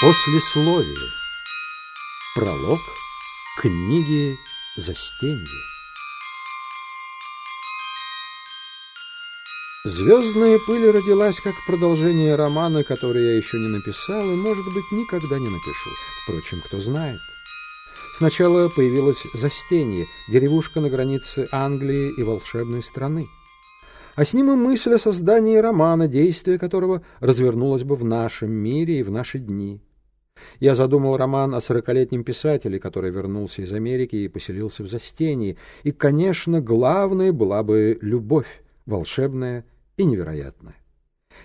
Послесловие. Пролог книги «Застенье». «Звездная пыль» родилась как продолжение романа, который я еще не написал и, может быть, никогда не напишу. Впрочем, кто знает. Сначала появилось «Застенье», деревушка на границе Англии и волшебной страны. А с ним и мысль о создании романа, действие которого развернулось бы в нашем мире и в наши дни. Я задумал роман о сорокалетнем писателе, который вернулся из Америки и поселился в Застении. И, конечно, главной была бы любовь, волшебная и невероятная.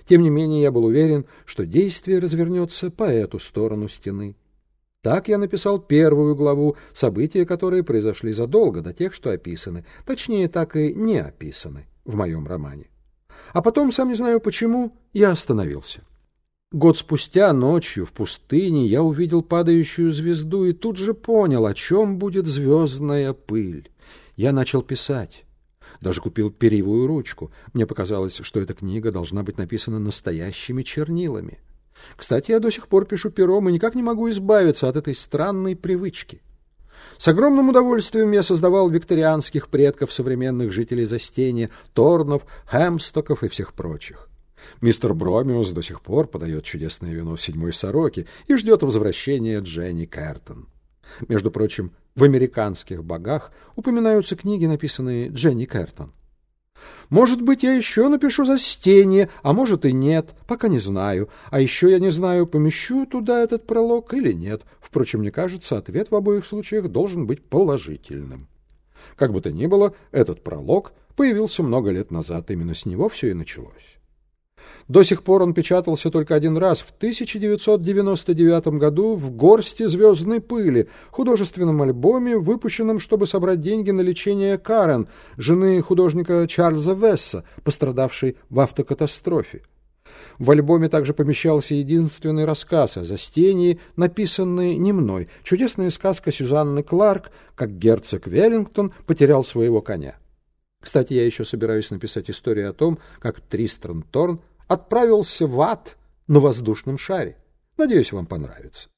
Тем не менее, я был уверен, что действие развернется по эту сторону стены. Так я написал первую главу, события которые произошли задолго до тех, что описаны, точнее, так и не описаны в моем романе. А потом, сам не знаю почему, я остановился. Год спустя, ночью, в пустыне, я увидел падающую звезду и тут же понял, о чем будет звездная пыль. Я начал писать. Даже купил перьевую ручку. Мне показалось, что эта книга должна быть написана настоящими чернилами. Кстати, я до сих пор пишу пером и никак не могу избавиться от этой странной привычки. С огромным удовольствием я создавал викторианских предков современных жителей Застения, Торнов, Хэмстоков и всех прочих. Мистер Бромиус до сих пор подает чудесное вино в седьмой сороке и ждет возвращения Дженни Кертон. Между прочим, в «Американских богах» упоминаются книги, написанные Дженни Кертон. Может быть, я еще напишу застенье, а может и нет, пока не знаю. А еще я не знаю, помещу туда этот пролог или нет. Впрочем, мне кажется, ответ в обоих случаях должен быть положительным. Как бы то ни было, этот пролог появился много лет назад, именно с него все и началось. До сих пор он печатался только один раз, в 1999 году в «Горсти звездной пыли», художественном альбоме, выпущенном, чтобы собрать деньги на лечение Карен, жены художника Чарльза Весса, пострадавшей в автокатастрофе. В альбоме также помещался единственный рассказ о застении, написанный не мной, чудесная сказка Сюзанны Кларк, как герцог Веллингтон потерял своего коня. Кстати, я еще собираюсь написать историю о том, как Тристран Торн отправился в ад на воздушном шаре. Надеюсь, вам понравится.